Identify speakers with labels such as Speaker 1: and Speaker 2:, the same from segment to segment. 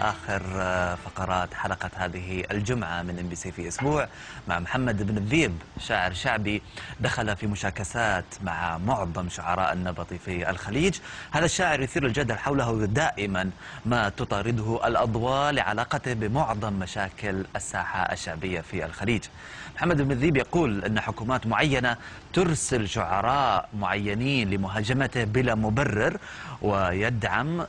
Speaker 1: آخر فقرات حلقة هذه الجمعة من ام بي سي في أسبوع مع محمد بن الذيب شاعر شعبي دخل في مشاكسات مع معظم شعراء النبط في الخليج. هذا الشاعر يثير الجدل حوله دائما ما تطارده الأضواء لعلاقته بمعظم مشاكل الساحة الشعبية في الخليج. محمد بن الذيب يقول أن حكومات معينة ترسل شعراء معينين لمهاجمته بلا مبرر ويدعم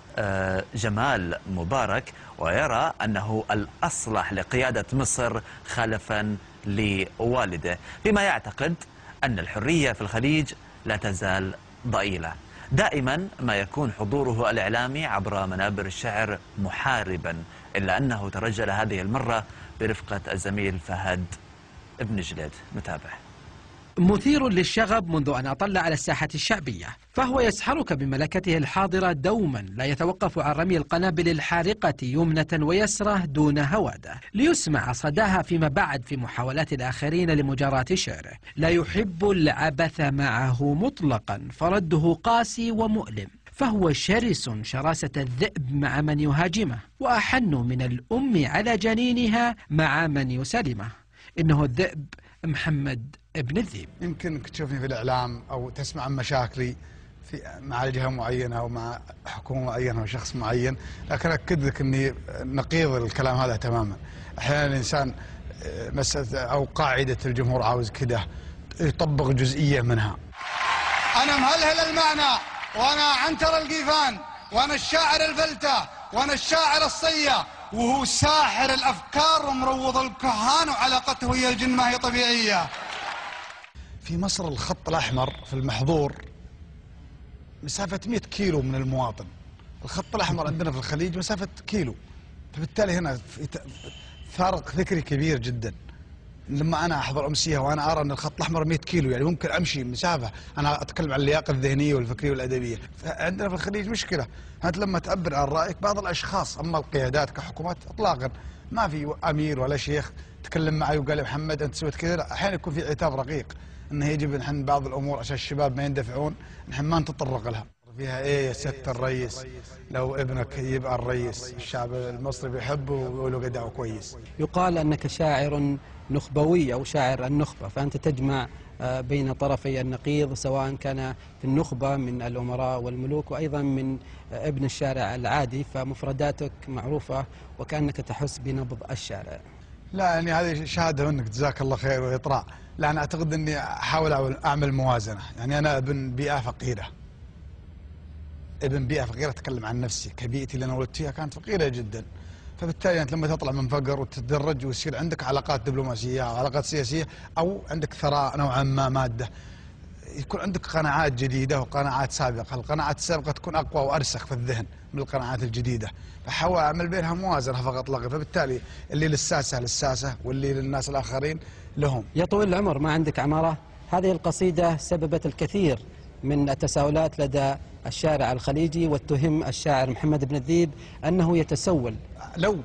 Speaker 1: جمال مبارك ويرى أنه الأصلح لقيادة مصر خلفا لوالده. فيما يعتقد أن الحرية في الخليج لا تزال ضئيلة. دائما ما يكون حضوره الإعلامي عبر منابر الشعر محاربا إلا أنه ترجل هذه المرة برفقة الزميل فهد ابن جليد. نتابع.
Speaker 2: مثير للشغب منذ أن أطل على الساحة الشعبية فهو يسحرك بملكته الحاضرة دوما لا يتوقف عن رمي القنابل الحارقة يمنة ويسرة دون هوادة ليسمع صداها فيما بعد في محاولات الآخرين لمجاراة شعره لا يحب العبث معه مطلقا فرده قاسي ومؤلم فهو شرس شراسة الذئب مع من يهاجمه وأحن من الأم على جنينها مع من يسلمه. إنه الذئب محمد ابن الذيب
Speaker 3: يمكن تشوفني في الإعلام أو تسمع عن مشاكلي في مع جهة معينة أو مع حكومة معينة أو شخص معين لكن أكد لك أني نقيض الكلام هذا تماما. أحيانا الإنسان مسألة أو قاعدة الجمهور عاوز كده يطبق جزئية منها.
Speaker 4: أنا مهلهل المعنى وأنا عنتر القيفان وأنا الشاعر الفلتة وأنا الشاعر الصية وهو ساحر الأفكار ومروض الكهان وعلاقته ويا الجن ما هي طبيعية.
Speaker 3: في مصر الخط الأحمر في المحظور مسافة 100 كيلو من المواطن. الخط الأحمر عندنا في الخليج مسافة كيلو. فبالتالي هنا فارق فكري كبير جدا. لما أنا أحضر أمسية وأنا أرى أن الخط الأحمر 100 كيلو يعني ممكن أمشي مسافه أنا أتكلم عن اللياقة الذهنية والفكرية والأدبية. فعندنا في الخليج مشكلة. انت لما تعبر عن رأيك بعض الأشخاص أما القيادات كحكومات اطلاقا. ما في أمير ولا شيخ تكلم معي وقال لي محمد أنت سويت كذا. أحيانا يكون في عتاب رقيق انه يجب نحن بعض الأمور عشان الشباب ما يندفعون. نحن ما نتطرق لها. فيها إيه يا سياده الرئيس لو ابنك يبقى الرئيس الشعب المصري بيحبه ويقولوا قدعه كويس
Speaker 2: يقال أنك شاعر نخبوي أو شاعر النخبة فأنت تجمع بين طرفي النقيض سواء كان في النخبة من الأمراء والملوك وأيضا من ابن الشارع العادي فمفرداتك معروفة وكأنك تحس بنبض الشارع.
Speaker 3: لا يعني هذه شهادة منك جزاك الله خير وإطراء، لا أنا أعتقد إني أحاول أعمل موازنة، يعني أنا ابن بيئة فقيرة. ابن بيئة فقيرة اتكلم عن نفسي. كبيئتي اللي أنا ولدت فيها كانت فقيرة جدا. فبالتالي أنت لما تطلع من فقر وتتدرج ويصير عندك علاقات دبلوماسية أو علاقات سياسية أو عندك ثراء نوعا ما مادة يكون عندك قناعات جديدة وقناعات سابقة، القناعات السابقة تكون أقوى وأرسخ في الذهن من القناعات الجديدة، فحاول أعمل بينها موازنة فقط لا غير، فبالتالي اللي للساسة للساسة واللي للناس الآخرين لهم.
Speaker 2: يا طويل العمر ما عندك عمارة، هذه القصيدة سببت الكثير من التساؤلات لدى الشارع الخليجي واتهم الشاعر محمد بن الذيب أنه يتسول.
Speaker 3: لو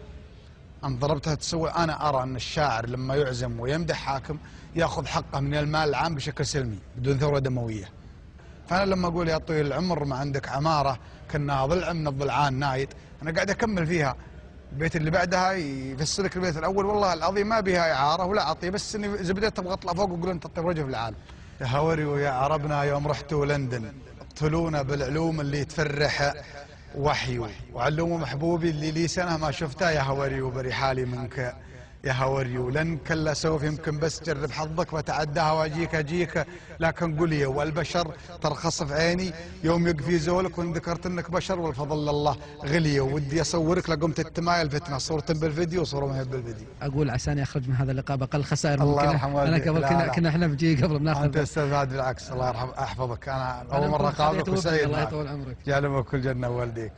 Speaker 3: أن ضربتها تسول أنا أرى أن الشاعر لما يعزم ويمدح حاكم يأخذ حقه من المال العام بشكل سلمي بدون ثورة دموية. فأنا لما أقول يا طويل العمر ما عندك عمارة كأنها ضلع من الضلعان نايد أنا قاعد أكمل فيها. البيت اللي بعدها يفسرك البيت الأول والله العظيم ما بها إعارة ولا أعطيه بس إني زبدت أبغى أطلع فوق وأقول أنت طيب رجل في العالم. يا هوري ويا عربنا يوم رحتوا لندن. اقتلونا بالعلوم اللي تفرح وحيو. وعلموا محبوبي اللي لي سنة ما شفتها يا هوري وبري حالي منك. يا هوريو لن كلا سوف يمكن بس جرب حظك وتعداها واجيك اجيك لكن قولي والبشر ترخص في عيني. يوم يقفي زولك وإن ذكرت إنك بشر والفضل لله غلي ودي أصورك لقمت التمايل فتنه صورة بالفيديو وصوره ما هي بالفيديو.
Speaker 2: أقول عشان أخرج من هذا اللقاء بقل خسائر
Speaker 3: الله يرحمه
Speaker 2: أنا قبل كنا كنا إحنا بنجي قبل بناخذ
Speaker 3: أنت أستاذ هذا بالعكس. الله يرحم أحفظك. أنا أول مرة اقابلك وسعيد
Speaker 2: الله يطول عمرك.
Speaker 3: جعلمك كل جنة والديك.